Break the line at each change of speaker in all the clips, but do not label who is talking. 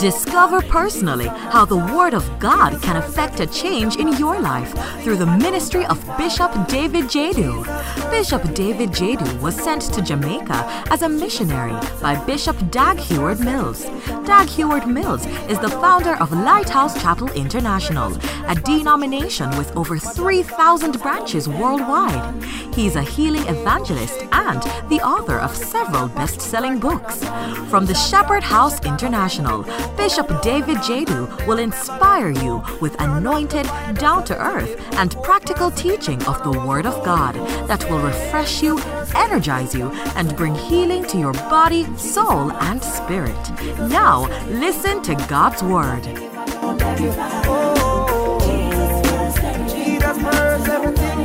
Discover personally how the Word of God can affect a change in your life through the ministry of Bishop David Jadu. Bishop David Jadu was sent to Jamaica as a missionary by Bishop Dag Heward Mills. Dag Heward Mills is the founder of Lighthouse Chapel International, a denomination with over 3,000 branches worldwide. He's a healing evangelist and the author of several best selling books. From the Shepherd House International, Bishop David Jadu will inspire you with anointed, down to earth, and practical teaching of the Word of God that will refresh you, energize you, and bring healing to your body, soul, and spirit. Now, listen to God's Word.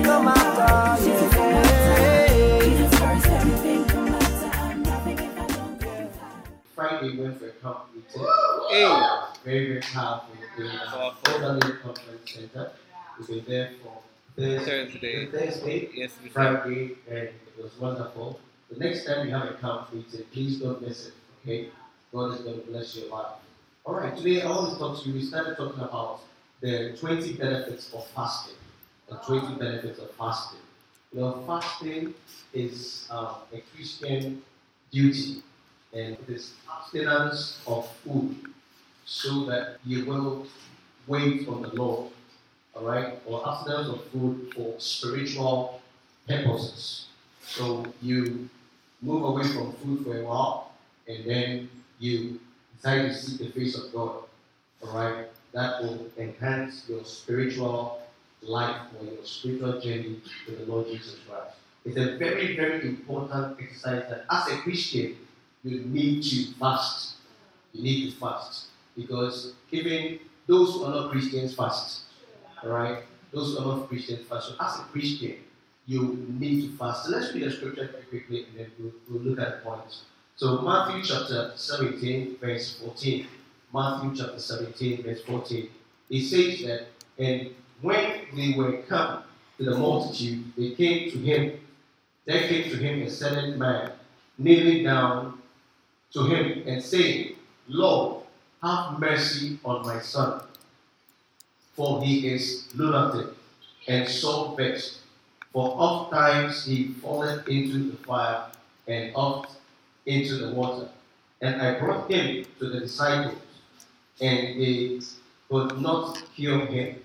Jesus
Friday went for a camp meeting.
Hey.
Very, very powerful. In uh, Elderly Conference Center. We've been there for Thursday,
Thursday.
Thursday,
Yes,
Friday, and it was wonderful. The next time you have a camp meeting, please don't miss it. Okay? God is going to bless your life. All right. Today I want to talk to you. We started talking about the 20 benefits of fasting. The 20 benefits of fasting. You know, fasting is uh, a Christian duty, and it is abstinence of food, so that you will wait on the Lord. All right, or abstinence of food for spiritual purposes. So you move away from food for a while, and then you decide to seek the face of God. All right, that will enhance your spiritual life or your spiritual journey to the Lord Jesus Christ. It's a very, very important exercise that as a Christian, you need to fast. You need to fast. Because even those who are not Christians fast. Alright? Those who are not Christians fast. So as a Christian, you need to fast. So let's read the scripture very quickly and then we'll, we'll look at the points. So Matthew chapter 17, verse 14. Matthew chapter 17, verse 14. It says that, and when they were come to the multitude, they came to him. There came to him a certain man, kneeling down to him and saying, Lord, have mercy on my son, for he is lunatic and so vexed. For oft times he falleth into the fire and oft into the water. And I brought him to the disciples, and they could not cure him.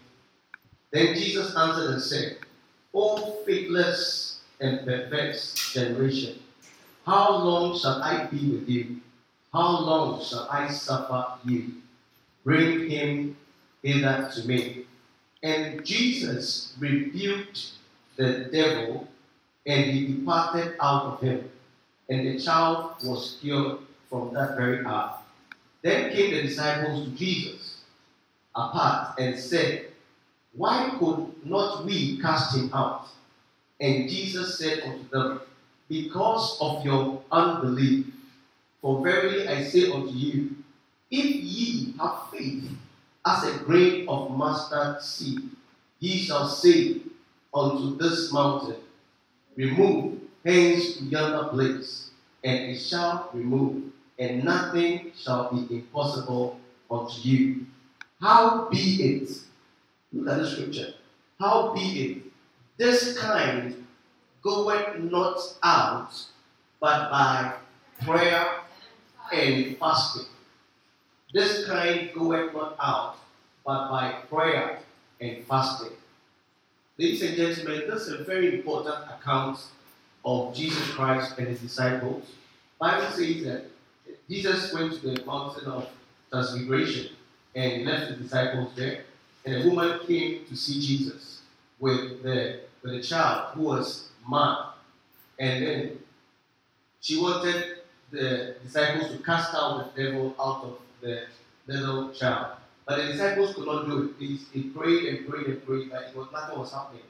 Then Jesus answered and said, O faithless and perverse generation, how long shall I be with you? How long shall I suffer you? Bring him hither to me. And Jesus rebuked the devil, and he departed out of him. And the child was cured from that very hour. Then came the disciples to Jesus apart and said, Why could not we cast him out? And Jesus said unto them, Because of your unbelief. For verily I say unto you, if ye have faith as a grain of mustard seed, ye shall say unto this mountain, Remove hence to yonder place, and it shall remove, and nothing shall be impossible unto you. How be it? Look at the scripture. How be it? This kind goeth not out but by prayer and fasting. This kind goeth not out but by prayer and fasting. Ladies and gentlemen, this is a very important account of Jesus Christ and his disciples. Bible says that Jesus went to the mountain of transfiguration and left the disciples there, and a woman came to see Jesus with the with a child who was mad, and then she wanted the disciples to cast out the devil out of the little child. But the disciples could not do it. They, prayed and prayed and prayed, but it was, nothing was happening.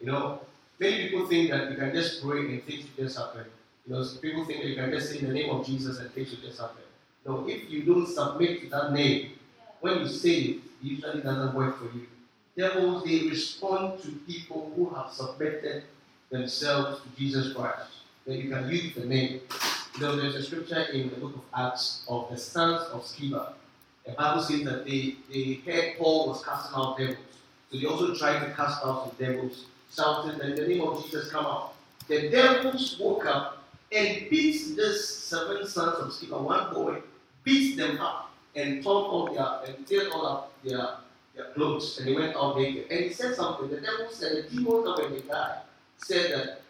You know, many people think that you can just pray and things will just happen. You know, people think that you can just say in the name of Jesus and things will just happen. No, if you don't submit to that name, when you say it, it usually doesn't work for you. Devils, they respond to people who have submitted themselves to Jesus Christ. Then you can use the name. Know, there's a scripture in the book of Acts of the sons of Sceva. the Bible says that they, they heard Paul was casting out devils. So they also tried to cast out the devils, shouting, In the name of Jesus, come out. The devils woke up and beat these seven sons of Sceva, one boy, beat them up and tore all their and tear all up their, their clothes, and they went out naked. And he said something. The devil said, the demon that when they died said that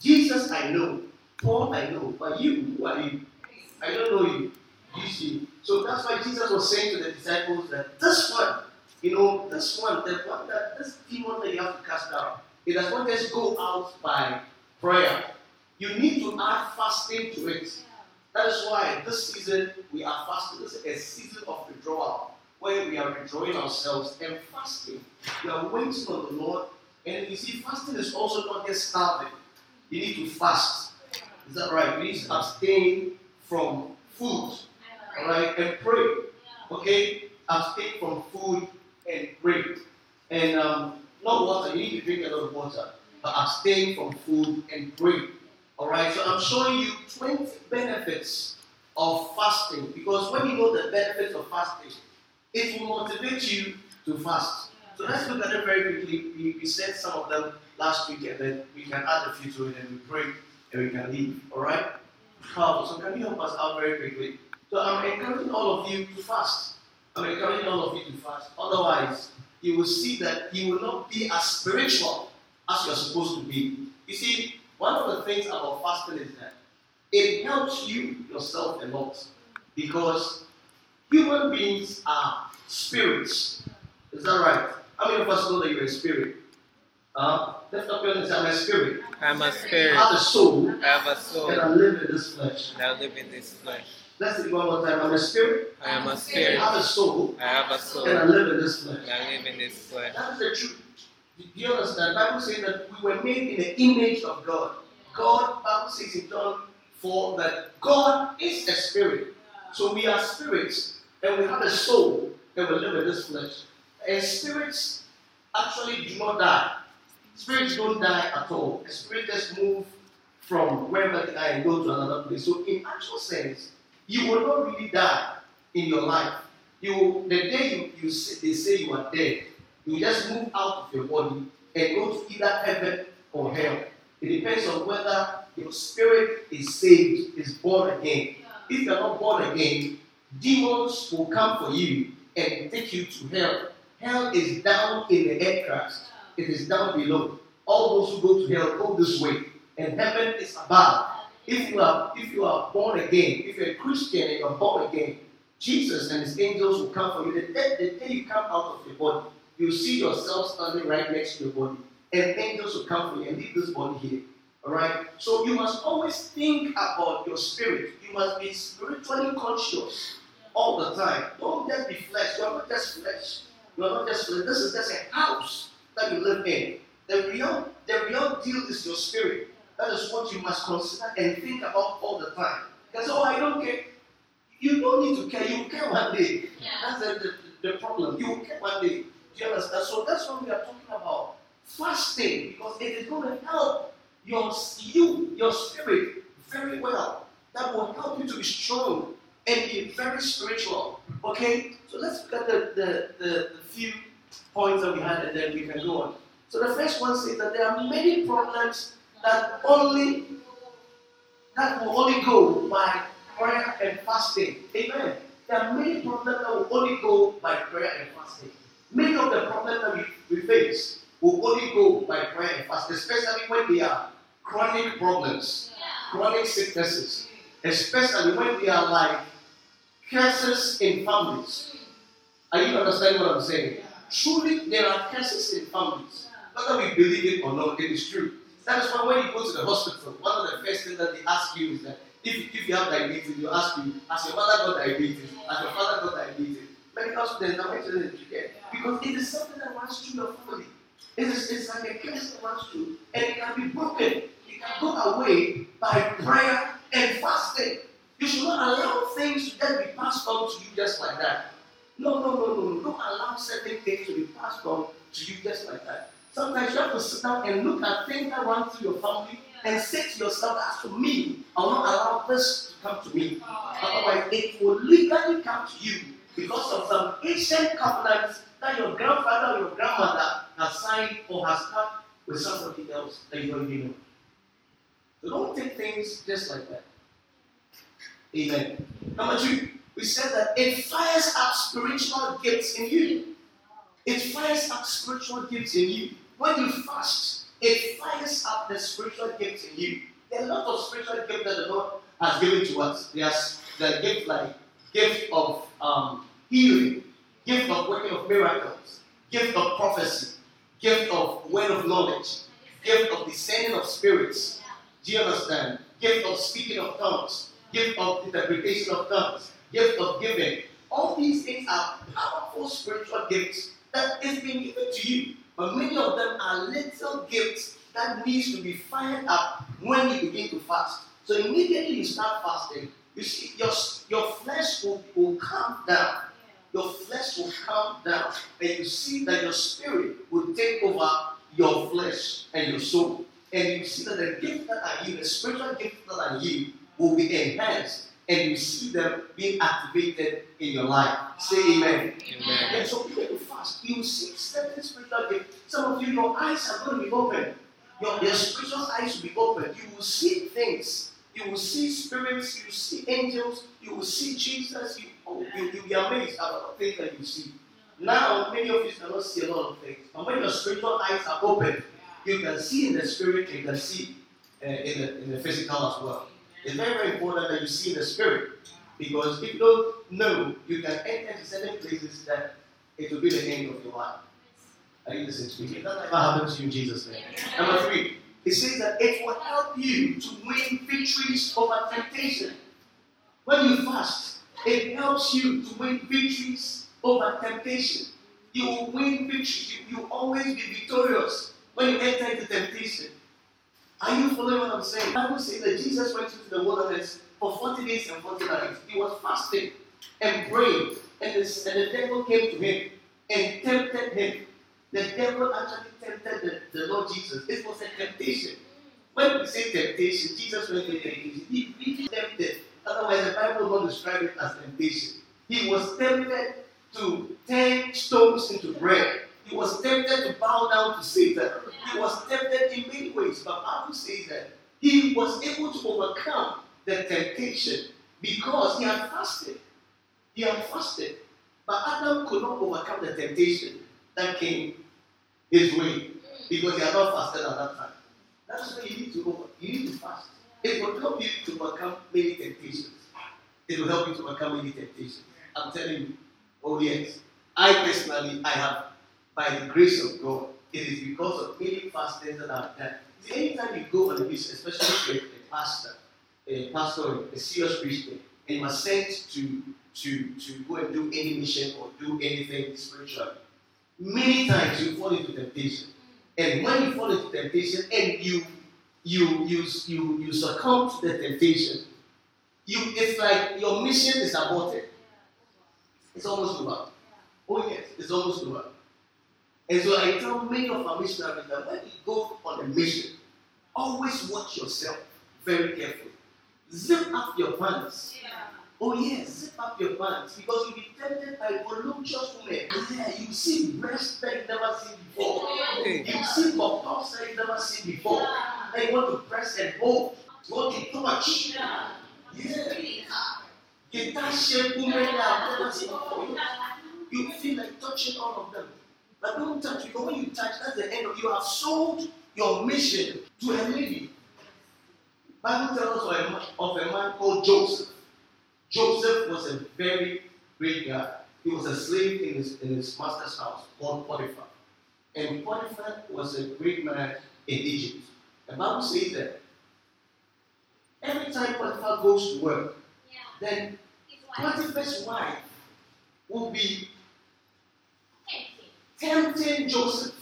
Jesus I know, Paul I know, but you, who are you? I don't know you. You see. So that's why Jesus was saying to the disciples that this one, you know, this one, the one that this demon that you have to cast out, it does not just go out by prayer. You need to add fasting to it. That is why this season we are fasting. This is a season of withdrawal where we are withdrawing ourselves and fasting. We are waiting on the Lord. And you see, fasting is also not just starving. You need to fast. Is that right? You need to abstain from food. Alright? And pray. Okay? Abstain from food and pray. And um, not water. You need to drink a lot of water. But abstain from food and pray. Alright? So I'm showing you 20 benefits of fasting. Because when you know the benefits of fasting, it will motivate you to fast. So let's look at it very quickly. We, we said some of them last week, and then we can add a few to it, and we pray, and we can leave. All right? So can you help us out very quickly? So I'm encouraging all of you to fast. I'm encouraging all of you to fast. Otherwise, you will see that you will not be as spiritual as you're supposed to be. You see, one of the things about fasting is that it helps you yourself a lot because human beings are spirits. Is that right? How many of us know that you're a spirit? Uh, lift up your hands and I'm a spirit.
I'm a spirit.
I have a soul
I have a soul. and.
I live in this flesh.
And I live in this flesh.
Let's do one more time. I'm a spirit.
I am a spirit.
I have a soul
I have a soul.
and I live in this flesh.
I live in this flesh.
That is the truth. Do you understand? Bible says that we were made in the image of God. God, Bible says in John 4 that God is a spirit. So we are spirits and we have a soul and we live in this flesh. And spirits actually do not die. Spirits don't die at all. A spirit just move from wherever they are and go to another place. So in actual sense, you will not really die in your life. You the day you, you say, they say you are dead, you just move out of your body and go to either heaven or hell. It depends on whether your spirit is saved, is born again. If you are not born again, demons will come for you and take you to hell. Hell is down in the aircraft. It is down below. All those who go to hell go this way, and heaven is above. If you are if you are born again, if you're a Christian and you're born again, Jesus and his angels will come for you. The day, the day you come out of your body, you'll see yourself standing right next to your body, and angels will come for you and leave this body here. Alright? So you must always think about your spirit. You must be spiritually conscious all the time. Don't just be flesh. You're not just flesh. You're not just flesh. This is just a house that you live in. The real, the real deal is your spirit. That is what you must consider and think about all the time. Because oh, I don't care. You don't need to care. You will care one day. That's the, the, the problem. You will care one day. Do you understand? So that's what we are talking about. Fasting, because it is going to help your you, your spirit very well. That will help you to be strong and be very spiritual. Okay? So let's look at the, the, the, the few points that we had and then we can go on. So the first one says that there are many problems that only that will only go by prayer and fasting. Amen. There are many problems that will only go by prayer and fasting. Many of the problems that we, we face will only go by prayer and fasting, especially when they are chronic problems, chronic sicknesses, especially when they are like curses in families. Are you understanding what I'm saying? Truly, there are curses in families. Whether we believe it or not, it is true. That is why when you go to the hospital, one of the first things that they ask you is that if, if you have diabetes, you ask you, has your mother got diabetes? Has your father got diabetes? Medical students are mentioning it today because it is something that runs through your family. It is it's like a curse that runs through, and it can be broken. It can go away by prayer and fasting. You should not allow things to just be passed on to you just like that. No, no, no, no. no! Don't allow certain things to be passed on to you just like that. Sometimes you have to sit down and look at things that run through your family and say to yourself, as for me, I will not allow this to come to me. Otherwise, it will legally come to you because of some ancient covenants that your grandfather or your grandmother has signed or has cut with somebody else that you don't even know. So don't take things just like that. Amen. Number two, we said that it fires up spiritual gifts in you. It fires up spiritual gifts in you. When you fast, it fires up the spiritual gifts in you. There are a lot of spiritual gifts that the Lord has given to us. There's the gift like gift of um, healing, gift of working of miracles, gift of prophecy, gift of word of knowledge, gift of discerning of spirits. Do you understand? Gift of speaking of tongues, gift of interpretation of tongues, gift of giving. All these things are powerful spiritual gifts that is being given to you. But many of them are little gifts that needs to be fired up when you begin to fast. So immediately you start fasting, you see your, your flesh will, will calm down. Your flesh will calm down, and you see that your spirit will take over your flesh and your soul. And you see that the gifts that are you, the spiritual gifts that are you, will be enhanced, and you see them being activated in your life. Say amen.
Amen.
And so when you fast, you will see certain spiritual gifts. Some of you, your eyes are going to be open. Your, your spiritual eyes will be open. You will see things. You will see spirits. You will see angels. You will see Jesus. You, oh, you, you'll be amazed about the things that you see. Now, many of you cannot see a lot of things. And when your spiritual eyes are open, you can see in the spirit, you can see uh, in, the, in the physical as well. It's very, very important that you see the spirit. Because if you don't know, you can enter into certain places that it will be the end of your life. Are you listening to me? That never happened to you in Jesus' name. Number three, it says that it will help you to win victories over temptation. When you fast, it helps you to win victories over temptation. You will win victories. You will always be victorious when you enter into temptation. Are you following what I'm saying? The Bible says that Jesus went into the wilderness for 40 days and 40 nights. He was fasting and praying, and the, and the devil came to him and tempted him. The devil actually tempted the, the Lord Jesus. It was a temptation. When we say temptation, Jesus went through temptation. He really tempted. Otherwise, the Bible will not describe it as temptation. He was tempted to turn stones into bread. He was tempted to bow down to Satan. He was tempted in many ways. But Bible says that he was able to overcome the temptation because he had fasted. He had fasted. But Adam could not overcome the temptation that came his way because he had not fasted at that time. That's why you need to over, you need to fast. It will help you to overcome many temptations. It will help you to overcome many temptations. I'm telling you. Oh yes. I personally I have by the grace of God, it is because of many fastings that I've done. Anytime you go on a mission, especially a, a pastor, a pastor, a serious Christian, and you are sent to to to go and do any mission or do anything spiritual, many times you fall into temptation. And when you fall into temptation and you you you you you succumb to the temptation, you it's like your mission is aborted. It's almost over. Oh yes, it's almost over. And so I tell many of our missionaries that when you go on a mission, always watch yourself very carefully. Zip up your pants. Oh yes, zip up your pants because you'll be tempted by voluptuous women. Yeah, you see breasts that you've never seen before. You see buttocks that you've never seen before. Then you want to press and hold. You want to touch. Yeah. Guitar shaped women that I've never seen before. You feel like touching all of them. But don't touch because when you touch, that's the end of you have sold your mission to a lady. Bible tells us of a, man, of a man called Joseph. Joseph was a very great guy. He was a slave in his, in his master's house called Potiphar. And Potiphar was a great man in Egypt. The Bible says that every time Potiphar goes to work, then Potiphar's wife will be tempting Joseph.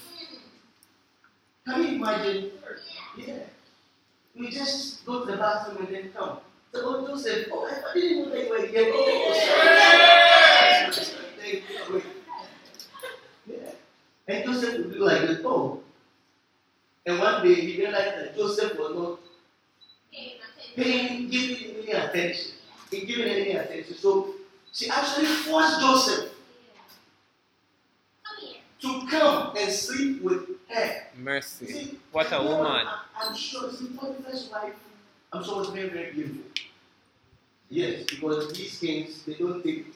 Can you imagine? Yeah. We just go to the bathroom and then come. So oh, Joseph, oh, I didn't know oh, that you were here. Oh, sorry. yeah. And Joseph would do like oh. And one day he realized that Joseph was not paying, giving any attention. He giving any attention. So she actually forced Joseph to come and sleep with her.
Mercy.
See,
What a woman.
I- I'm sure, see, Potiphar's wife, I'm sure was very, very beautiful. Yes, because these kings, they don't take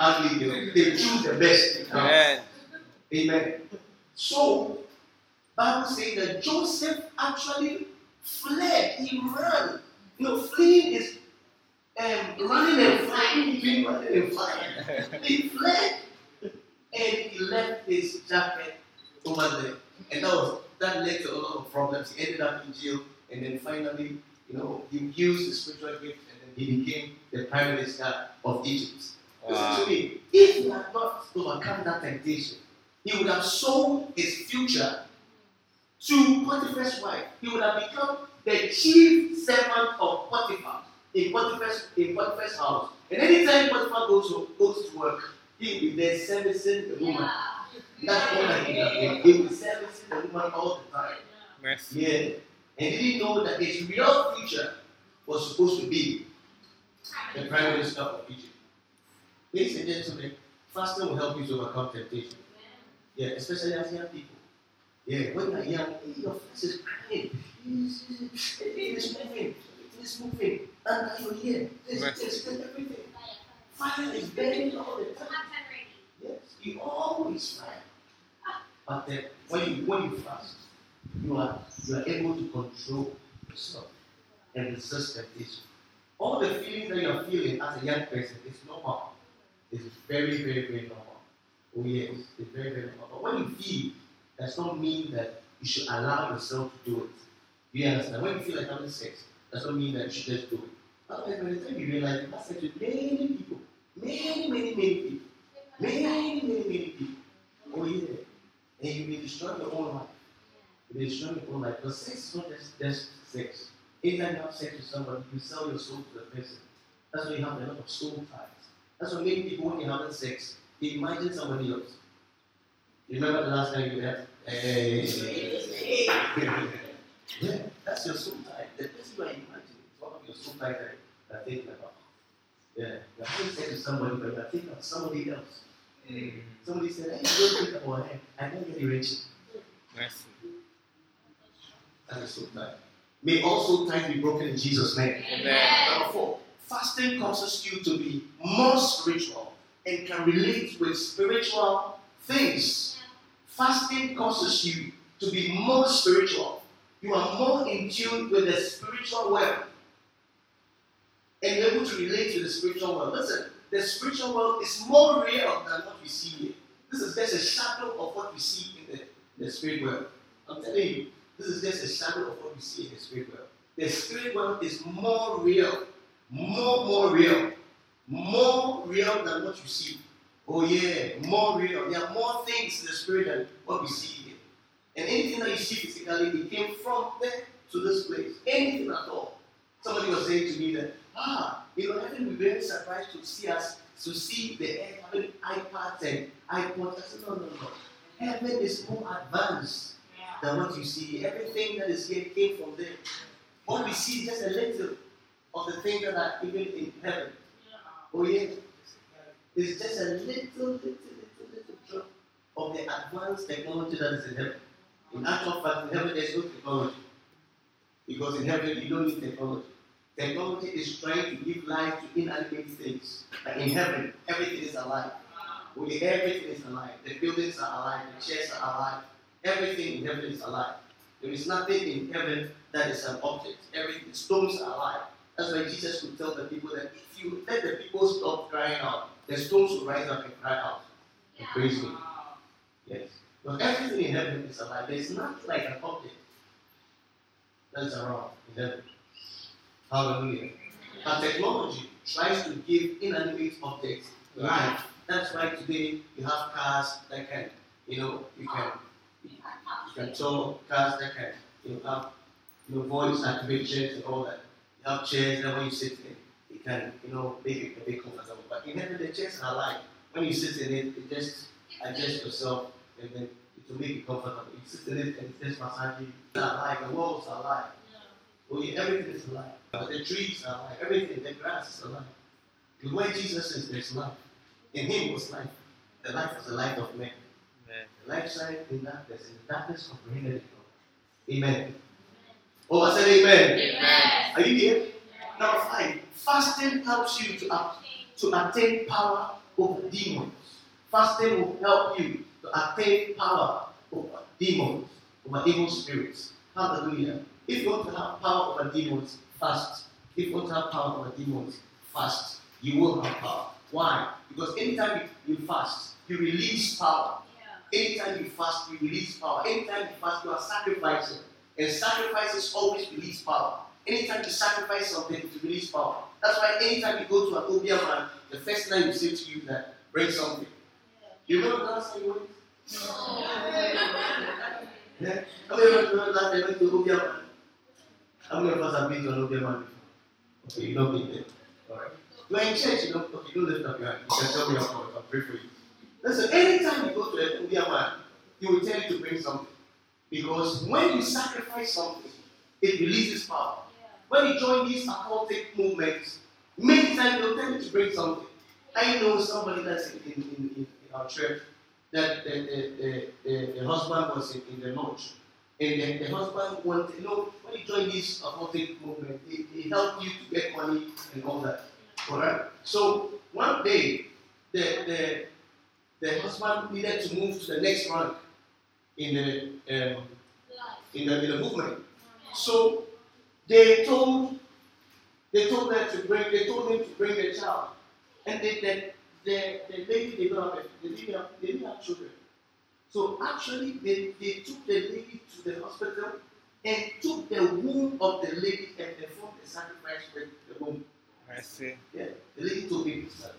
ugly girls. They choose the best.
Amen.
Amen. So, Bible says that Joseph actually fled. He ran. You know, fleeing is um, running and flying between running and flying. he fled. And he left his jacket over there. And that was that led to a lot of problems. He ended up in jail and then finally, you know, he used his spiritual gift and then he became the prime minister of Egypt.
Wow.
Listen to me. If he had not overcome that temptation, he would have sold his future to Potiphar's wife. He would have become the chief servant of Potiphar in Potiphar's, in Potiphar's house. And anytime Potiphar goes goes to work, he will be there servicing the woman. That's all that he does. He will be servicing the woman all the time.
Mercy.
Yeah. And he didn't know that his real future was supposed to be the prime minister of Egypt. Ladies and gentlemen, fasting will help you to overcome temptation. Yeah, especially as young people. Yeah, when you're young, hey, your flesh is crying. It's, it's, it's moving. It's moving. And now you're here. There's,
Right.
there's, there's everything. All the time. Yes, you always fire. But then when you when you fast, you are you are able to control yourself and resist temptation. All the feelings that you are feeling as a young person is normal. It's very, very, very normal. Oh yes, it's very, very normal. But when you feel, does not mean that you should allow yourself to do it. You understand? When you feel like having sex, does not mean that you should just do it. Otherwise, by the time you realize you have sex with many people, many, many, many people, many, many, many people. Oh yeah. And you may destroy your own life. You may destroy your own life. Because sex is not just, just sex. Anytime you have sex with somebody, you sell your soul to the person. That's why you have a lot of soul ties. That's why many people, when you're having sex, they imagine somebody else. You remember the last time you had? Hey. yeah, that's your soul tie. The person you are imagining is one of your soul ties that you are thinking about. Yeah, you're having sex with somebody, but I think of somebody else. Mm. Somebody said, hey, don't think about her. I don't get rich.
Mercy.
That is so bad. May also time be broken in Jesus' name.
Amen.
Number four, fasting causes you to be more spiritual and can relate with spiritual things. Fasting causes you to be more spiritual. You are more in tune with the spiritual world and able to relate to the spiritual world. Listen, the spiritual world is more real than what we see here. This is just a shadow of what we see in the, the spirit world. I'm telling you, this is just a shadow of what we see in the spirit world. The spirit world is more real, more, more real, more real than what you see. Oh, yeah, more real. There are more things in the spirit than what we see here. And anything that you see physically, it came from there to this place. Anything at all. Somebody was saying to me that, ah, you know, heaven will be very surprised to see us, to see the earth having iPads and iPods. I said, no, no, no. Heaven is more advanced than what you see. Everything that is here came from there. What we see is just a little of the things that are even in heaven. Oh, yeah. It's just a little, little, little, little drop of the advanced technology that is in heaven. In actual fact, in heaven, there's no technology. Because in heaven, you don't need technology. Technology is trying to give life to inanimate things. But in heaven, everything is alive. Only everything is alive. The buildings are alive. The chairs are alive. Everything in heaven is alive. There is nothing in heaven that is an object. Everything, stones are alive. That's why Jesus could tell the people that if you let the people stop crying out, the stones will rise up and cry out and praise. Yes. Because everything in heaven is alive. There is nothing like an object that is around in heaven. Hallelujah. And technology tries to give inanimate objects life. That's why today you have cars that can, you know, you can you can tow cars that can, you know, have you know, voice activations and all that. You have chairs that when you sit in, it can, you know, make it a bit comfortable. But in heaven the chairs are alive. When you sit in it, it just adjust yourself and then it will make you comfortable. You sit in it and it just massage you. It's alive, the walls are alive. Oh yeah, everything is alive. But the trees are alive, everything, the grass is alive. Because where Jesus is, there's life. In him was life. The life was the light of men.
Amen.
The life shine in darkness, and the darkness comprehended it not. Amen. Oh, I said amen.
Amen.
Are you here? Number five, fasting helps you to, up, to attain power over demons. Fasting will help you to attain power over demons, over evil spirits. Hallelujah. If you want to have power over demons, fast. If you want to have power over demons, fast. You will have power. Why? Because anytime you, you fast, you release power. Anytime you fast, you release power. Anytime you fast, you are sacrificing. And sacrifices always release power. Anytime you sacrifice something, to release power. That's why anytime you go to an Obia man, the first thing you say to you that bring something. You remember the last time you went? Yeah. Many of us remember the last time you went to Obia man? How many of us have been to an Obia man before? Okay, you don't been there. Alright. You're in church, you don't okay, don't lift up your hand. You can tell me up I'll pray for you. Listen, anytime you go to an Obia man, he will tell you to bring something. Because when you sacrifice something, it releases power. When you join these occultic movements, many times they'll tell you to bring something. I know somebody that's in, in, in, in our church that the, the, the, the, husband was in, in the lodge. And the, the husband wanted, you know, when you join this occultic movement, they, they help you to get money and all that. Alright? So one day, the, the, the husband needed to move to the next rank in the um, in the in the movement. So they told they told them to bring they told him to bring the child, and they, the the the lady they don't have they didn't have they didn't have children. So actually they, they took the lady to the hospital and took the womb of the lady and performed the sacrifice with the womb.
I see.
Yeah, the lady took this service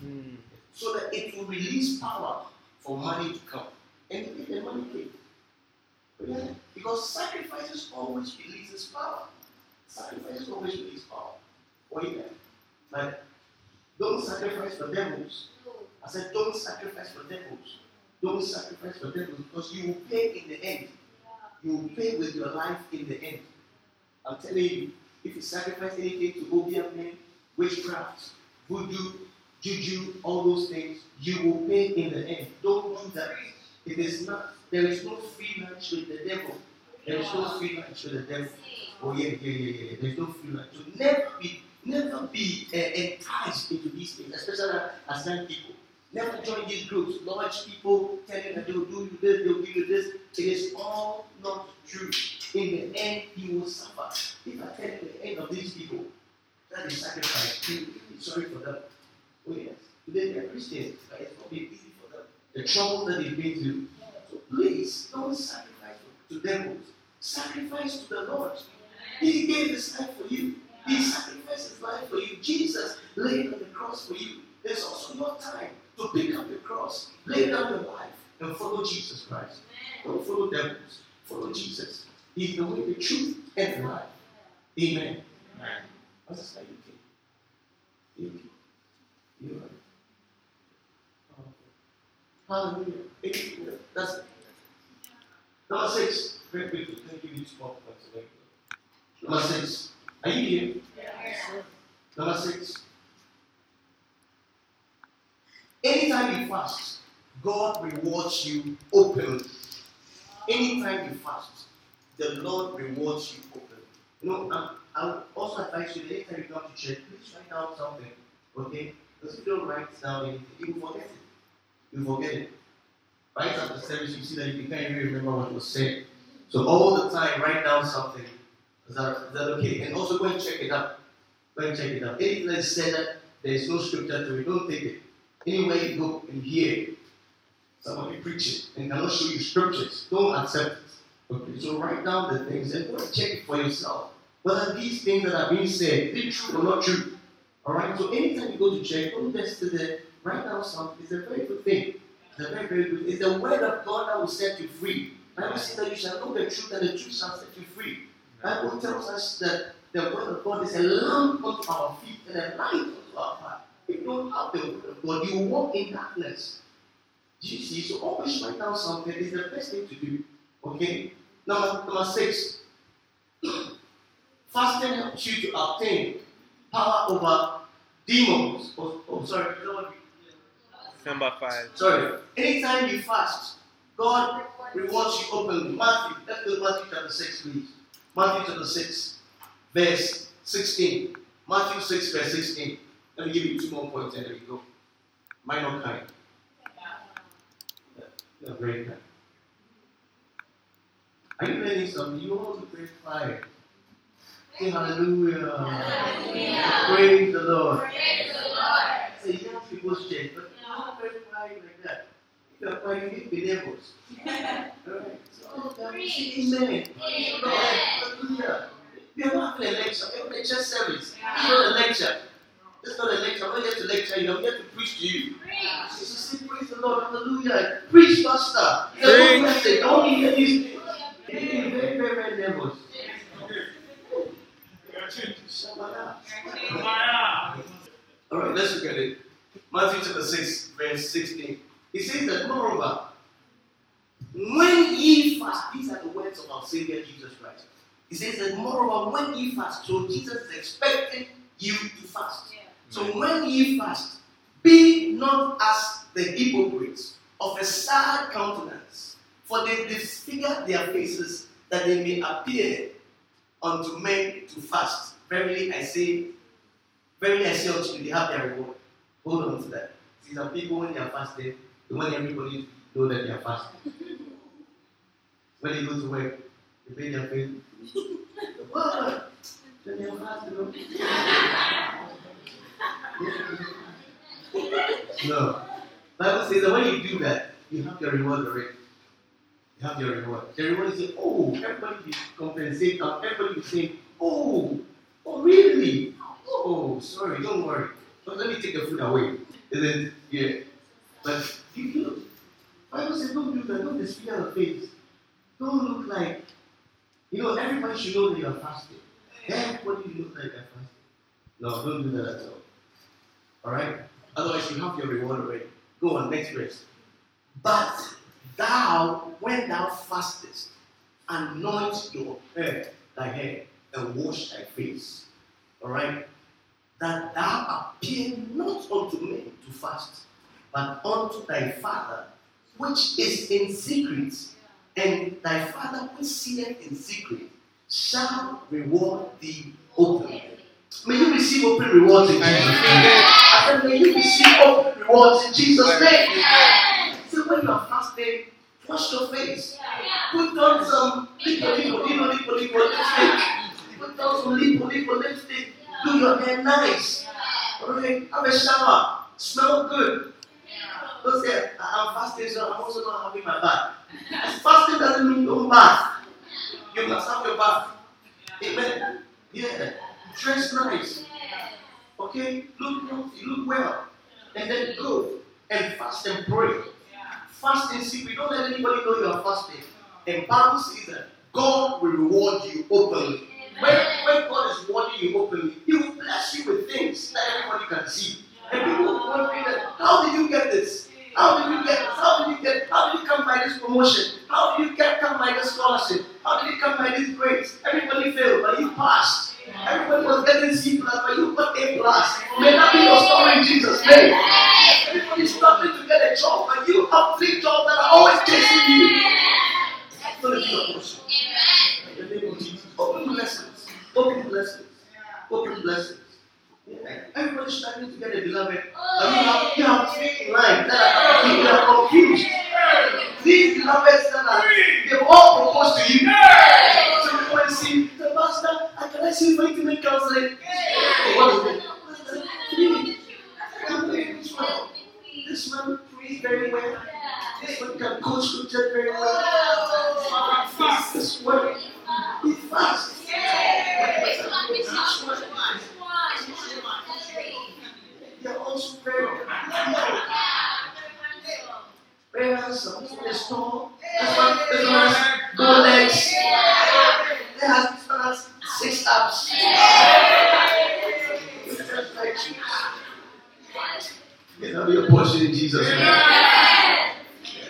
Hmm.
so that it will release power for money to come. And the money came. Yeah. Because sacrifices always releases power. Sacrifices always release power. Oh yeah. Like, don't sacrifice for devils. I said, don't sacrifice for devils. Don't sacrifice for devils because you will pay in the end. You will pay with your life in the end. I'm telling you, if you sacrifice anything to Obiam men, witchcraft, voodoo, juju, all those things, you will pay in the end. Don't do that. It is not, there is no free lunch with the devil. There is no free lunch with the devil. Oh yeah, yeah, yeah, yeah. There's no free lunch. So never be, never be uh, enticed into these things, especially as young people. Never join these groups. Large people telling that they'll do you this, they'll give you this. It is all not true. In the end, you will suffer. If I tell you the end of these people, that is sacrifice. You feel sorry for them. Oh yes. Today they are Christians, but it's not been easy for them. The trouble that they've been through. So please don't sacrifice to devils. Sacrifice to the Lord. He gave his life for you. He sacrificed his life for you. Jesus laid on the cross for you. There's also your time to pick up the cross, lay down your life, and follow Jesus Christ. Don't follow devils. Follow Jesus. He's the way, the truth, and the life. Amen.
Amen.
What's this like? You can. You are. Hallelujah. Amen. That's it. Number six. Very quickly. Give you two more points. Very quickly. Number six. Are you here? Number six. Anytime you fast, God rewards you openly. Anytime you fast, the Lord rewards you openly. You know, I would also advise you that anytime you come to church, please write down something, okay? Because if you don't write down anything, you will forget it. You forget it. Right after service, you see that you can't even remember what was said. So all the time, write down something. Is that, is that okay? And also go and check it out. Go and check it out. Anything said that there is no scripture to it, don't take it. Anywhere you go and hear somebody preaching and cannot show you scriptures, don't accept it. Okay, so write down the things and go and check it for yourself. Whether these things that are being said, it true or not true? Alright, so anytime you go to church, don't just there, write down something. It's a very good thing. It's a very, very good It's the word of God that will set you free. Bible says that you shall know the truth and the truth shall set you free. Bible tells us that the word of God is a lamp unto our feet and a light unto our path. You don't have the God, you walk in darkness. You see, so always write down something. It's the best thing to do. Okay? Number, number six. Fasting helps you to obtain power over demons. Oh, oh sorry, you know what?
Number five.
sorry. Anytime you fast, God rewards you openly. Matthew, let's go to Matthew chapter 6, please. Matthew chapter 6, verse 16. Matthew 6, verse 16. Let me give you two more points and there you go. Minor kind. You're very kind. Are you learning something? You want to pray fire. Say hallelujah. Praise the Lord. Praise the Lord. Say young people's church, but not very fire like that. You are quite big believers. Alright. So say amen. Praise the Lord. Hallelujah. We are not having a lecture. We have a lecture service. It's not a lecture. It's not a lecture. I'm not here to lecture you. I'm here to preach to you. So say praise the Lord. Hallelujah. Preach, Pastor. It's a good
Preach.
message. I want to hear this. You're getting very, very, very nervous. Shabbat. All right, let's look at it. Matthew chapter 6, verse 16. It says that, moreover, when ye fast, these are the words of our Savior Jesus Christ. He says that, moreover, when ye fast, so Jesus is expecting you to fast. So when ye fast, be not as the hypocrites of a sad countenance, for they disfigure their faces that they may appear unto men to fast. Verily I say, verily I say unto you, they have their reward. Hold on to that. See, some people when they are fasting, they want everybody to know that they are fasting. when they go to work, they pay their. What? Then they are fasting. no? Bible says that when you do that, you have your reward already. You have your reward. The reward is saying, oh, everybody is compensate, uh, everybody is saying, oh, oh really? Oh, sorry, don't worry. But let me take the food away. And then, yeah. But you, you know, Bible says don't do that, don't display your face. Don't look like, you know, everybody should know that you are fasting. Everybody should look like they're fasting. No, don't do that at all. Alright? Otherwise you have your reward already. Go on, next verse. But thou, when thou fastest, anoint your hair, thy head, and wash thy face. Alright? That thou appear not unto men to fast, but unto thy Father which is in secret, and thy Father which seeth in secret shall reward thee openly. May you receive open rewards in Jesus' name.
It.
I said, may you receive open rewards in Jesus' name.
receive.
So when you are fasting, wash your face. Put on some lipo, lipo, lipo, lipo, lipo lipstick. Put on some lipo, lipo lipstick. Do your hair nice. Alright, have a shower. Smell good. Don't say, "I- I'm fasting, so I'm also not having my bath. Fasting doesn't mean don't bath. You must have your bath. Amen. Yeah. Dress nice. Okay? Look healthy, look well. And then go and fast and pray. Fast in secret. Don't let anybody know you are fasting. And Bible says that God will reward you openly. When, when God is rewarding you openly, He will bless you with things that everybody can see. And people will wonder that, how did you get this? How did you get this? How did you get How did you come by this promotion? How did you get come by this scholarship? How did you come by these grades? Everybody failed, but you passed. Everybody was getting C plus, but you got A plus. May that be your story in Jesus' name. Everybody's struggling to get a job, but you have three jobs that are always chasing you. That's going to be your portion. In the name of Jesus. Open blessings. Open blessings. Open blessings. Yeah. Everybody's struggling to get a beloved. But you have, you have three lines that are confused. These beloveds that are they've all proposed to you. So you want to see it? Three. Come here, this one. This one prays very well. This one can coach scripture very well. In Jesus' name.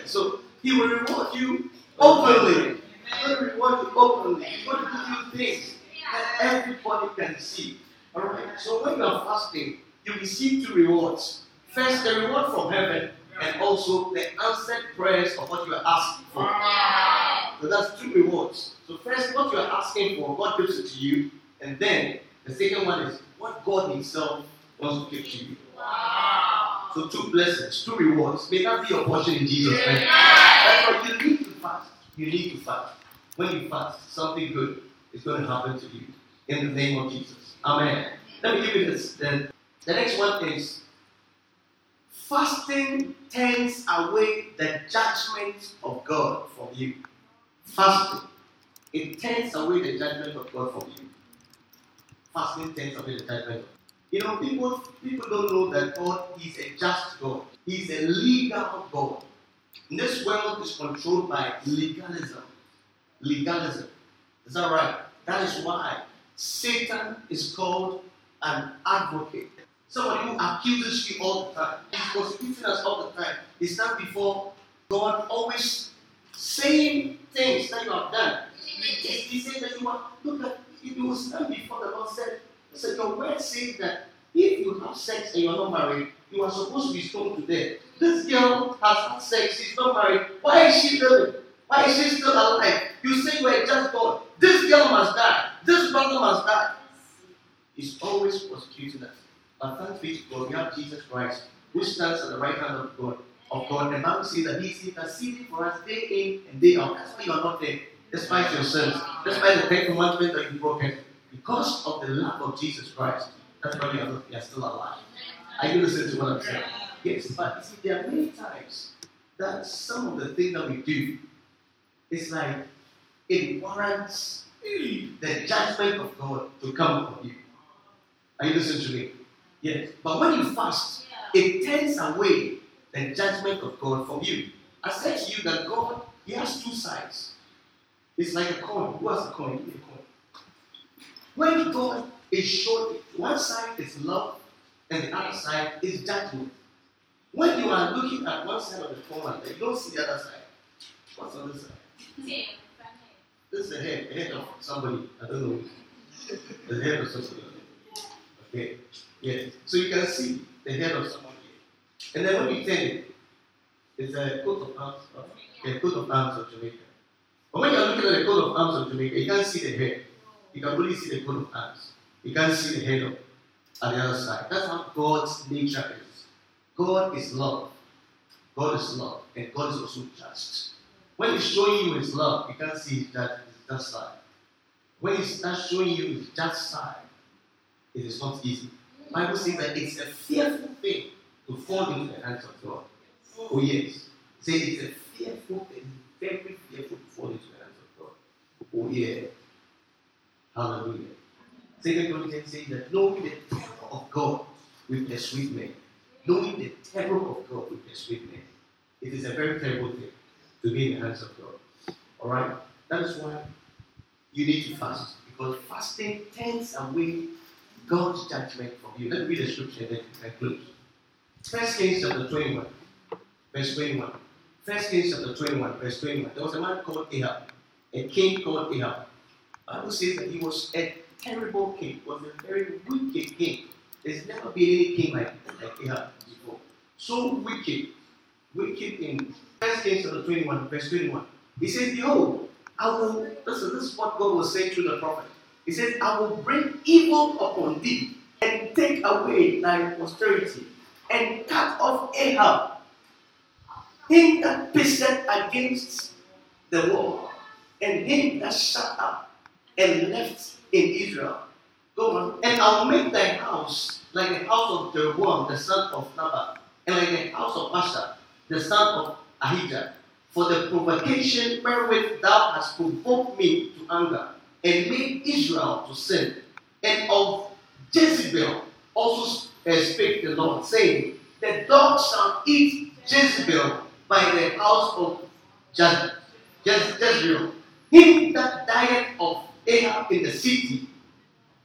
So he will reward you openly. He will reward you openly. He will give you things that everybody can see. Alright. So when you are fasting, you receive two rewards. First, the reward from heaven, and also the answered prayers of what you are asking for. So that's two rewards. So first, what you are asking for, God gives it to you, and then the second one is what God Himself wants to give to you. So two blessings, two rewards. May that be your portion in Jesus' name. That's why you need to fast. You need to fast. When you fast, something good is going to happen to you in the name of Jesus. Amen. Let me give you this. Then the next one is fasting turns away the judgment of God from you. Fasting. It turns away the judgment of God from you. Fasting turns away the judgment. You know, people people don't know that God is a just God. He's a legal God. This world is controlled by legalism. Legalism. Is that right? That is why Satan is called an advocate. Somebody who accuses you all the time. He's prosecuting us all the time. He stands before God always saying things that you have done. He, he said that you are, look at, you will stand before the Lord said, said, your word says that if you have sex and you are not married, you are supposed to be stoned to death. This girl has had sex, she's not married. Why is she living? Why is she still alive? You say you are just God. This girl must die. This brother must die. He's always prosecuting us. But thanks be to God, we have Jesus Christ, who stands at the right hand of God. Of God, and the Bible says that He's interceding for us day in and day out. That's why you are not there, despite your sins, despite the Ten Commandments that you've broken, because of the love of Jesus Christ. That's why you are, you are still alive. Are you listening to what I'm saying? Yes, but see, there are many times that some of the things that we do is like it warrants the judgment of God to come upon you. Are you listening to me? Yes. But when you fast, it turns away the judgment of God from you. I said to you that God, He has two sides. It's like a coin. Who has a coin? Give me a coin. When God is showing, one side is love and the other side is judgment. When you are looking at one side of the coin, you don't see the other side. What's on this side? This is the head, the head of somebody. I don't know. The head of somebody. Okay. Yes. So you can see the head of somebody. And then when you turn it, it's a coat of arms, a coat of arms of Jamaica. But when you're looking at the coat of arms of Jamaica, you can't see the head. You can only see the coat of arms. You can't see the head of on the other side. That's how God's nature is. God is love. God is love. And God is also just. When He's showing you His love, you can't see that just side. When He's not showing you His just side, it is not easy. Bible says that it's a fearful thing to fall into the hands of God. Oh yes. Say it's a fearful thing, very fearful to fall into the hands of God. Oh yeah. Hallelujah. Second Corinthians says that knowing the terror of God with the sweet man, knowing the terror of God with the sweet man, it is a very terrible thing to be in the hands of God. Alright? That is why you need to fast. Because fasting turns away God's judgment from you. Let me read the scripture and then conclude. First Kings chapter 21, verse 21. First Kings chapter 21, verse 21. There was a man called Ahab, a king called Ahab. Bible says that he was a terrible king, was a very wicked king. There's never been any king like, like Ahab before. So wicked, wicked in First Kings chapter 21, verse 21. He says, Behold, I will, listen, this is what God was saying through the prophet. He says, I will bring evil upon thee and take away thy posterity and cut off Ahab, him that pissed against the wall, and him that shut up and left in Israel. Go on. And I'll make thy house like the house of Jeroboam, the son of Nebat, and like the house of Asa, the son of Ahijah, for the provocation wherewith thou hast provoked me to anger, and made Israel to sin. And of Jezebel also uh, spake the Lord, saying, The dog shall eat Jezebel by the house of Jez- Jez- Jezreel. Him that dieth of Ahab in the city,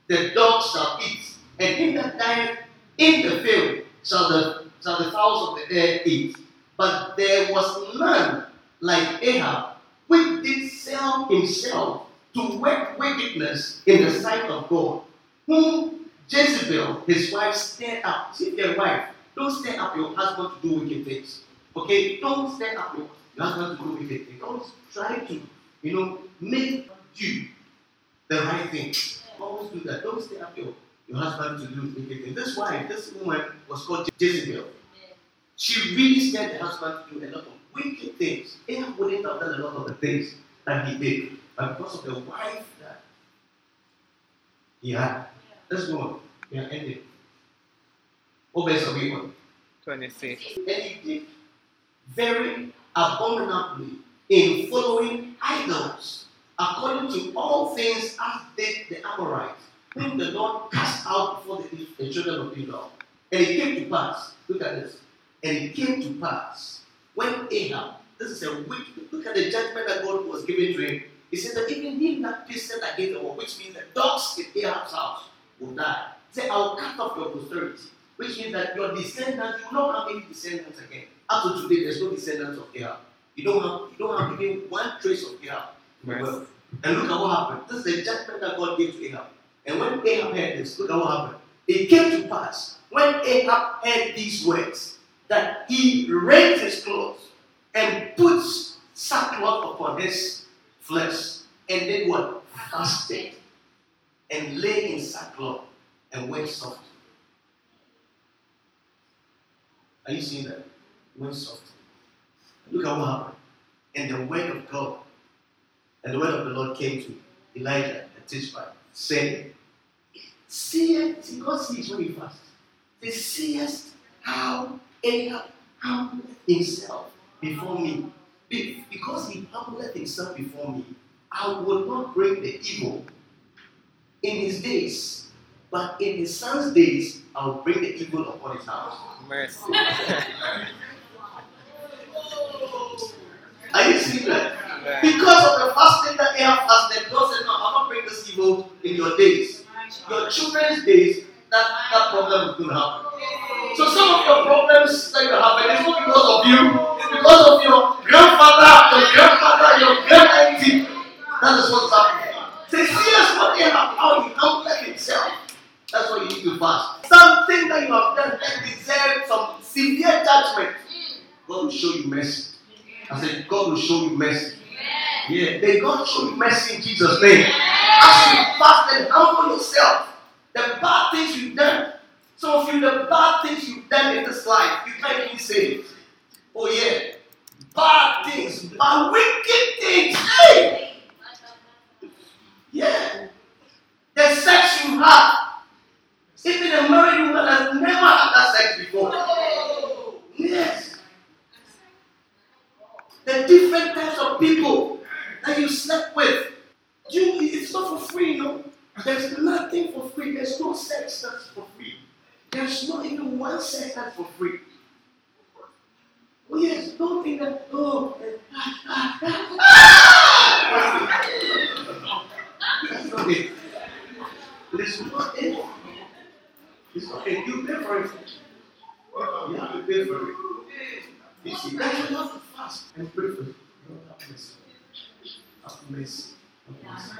the dogs shall eat, and him that dieth in the field shall the, shall the fowls of the air eat. But there was none like Ahab, which did sell himself to work wickedness in the sight of God, whom Jezebel, his wife, stirred up. See their wife. Don't stir up your husband to do wicked things. Okay? Don't stir up your husband to do wicked things. Don't try to, you know, make you the right thing. Always do that. Don't stay up your, your husband to do wicked things. This wife, this woman was called Jezebel. She really scared the husband to do a lot of wicked things. Ahab wouldn't have done a lot of the things that he did. But because of the wife that he had. Let's go on. We are ending. What verse are we on?
26.
And he did very abominably in following idols, according to all things as did the Amorites, whom the Lord cast out before the, the children of Israel. And it came to pass, look at this, and it came to pass when Ahab, this is a wicked, look at the judgment that God was giving to him. He said that even him that pisted against the wall, which means the dogs in Ahab's house will die. He said, I will cut off your posterity, which means that your descendants, you will not have any descendants again. Up to today, there's no descendants of Ahab. You don't have, you don't have even one trace of Ahab.
Yes.
world. And look at what happened. This is the judgment that God gave to Ahab. And when Ahab heard this, look at what happened. It came to pass when Ahab heard these words that he rent his clothes and put sackcloth upon his flesh and did what? Fasted and lay in sackcloth and went soft. Are you seeing that? Went soft. Look at what happened. And the word of God and the word of the Lord came to Elijah at Tishba, saying, Seest, see, God sees when you fast. He seest how Ahab humbled himself before me. Be- Because he humbled himself before me, I will not bring the evil in his days, but in his son's days, I will bring the evil upon his house.
Mercy.
Are you seeing that? Because of the fasting that Ahab fasted, God said, No, I'm not bring this evil in your days. Your children's days, that, that problem is going to happen. So some of your problems that you have, it's not because of you, it's because of your grandfather, your grandfather, your grand auntie. That is what's happening. Say, see us what Ahab, how he humbled himself. That's why you need to fast. Something that you have done that deserves some severe judgment. God will show you mercy. I said, God will show you mercy. Yeah, may God show you mercy in Jesus' name. As you fast and humble yourself, the bad things you've done. Some of you, the bad things you've done in this life, you can't say it. Oh, yeah. Bad things, bad wicked things. Hey! Yeah. The sex you have. Even a married woman has never had that sex before. Yes. The different types of people that you slept with. You, it's not for free, no. There's nothing for free. There's no sex that's for free. There's not even one sex that's for free. Oh yes, don't think that. Oh, eh, ah, ah, ah, ah. That's not it. It's not it. It's not it. You pay for it. You have to pay for it. You see, that's why you have to fast and pray for it. Lord, have mercy. Have mercy. Have mercy.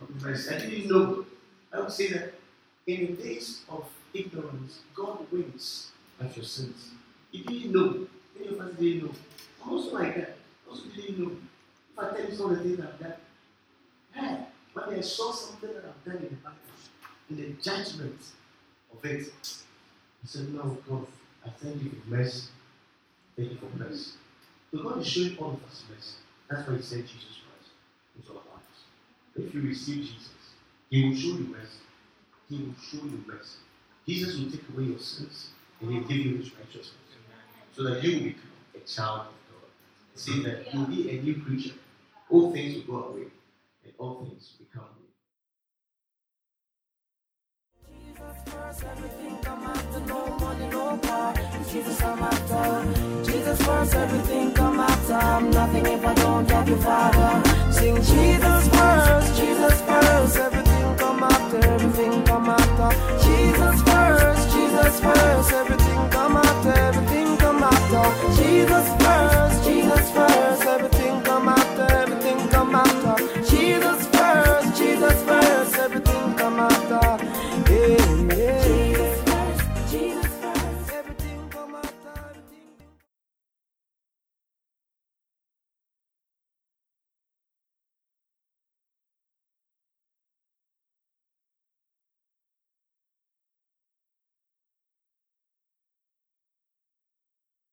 Have mercy. I didn't know. I would say that in the days of ignorance, God wins at your sins. You didn't know. Many of us didn't know. I'm also like that. Also didn't know. If I tell you some of the things I've done, hey, when I saw something that I've done in the Bible, in the judgment of it, I said, No, God, I thank you for mercy. Thank you for mercy. So God is showing all of us mercy. That's why He sent Jesus Christ into our lives. If you receive Jesus, He will show you mercy. He will show you mercy. Jesus will take away your sins and He'll give you His righteousness so that you will become a child of God. See that you'll be a new creature. All things will go away and all things will become new.
Jesus first, everything come after. I'm nothing if I don't love your father. Sing Jesus first, Jesus first, everything come after, everything come after. Jesus first, Jesus first, everything come after, everything come after. Jesus first, Jesus first, everything.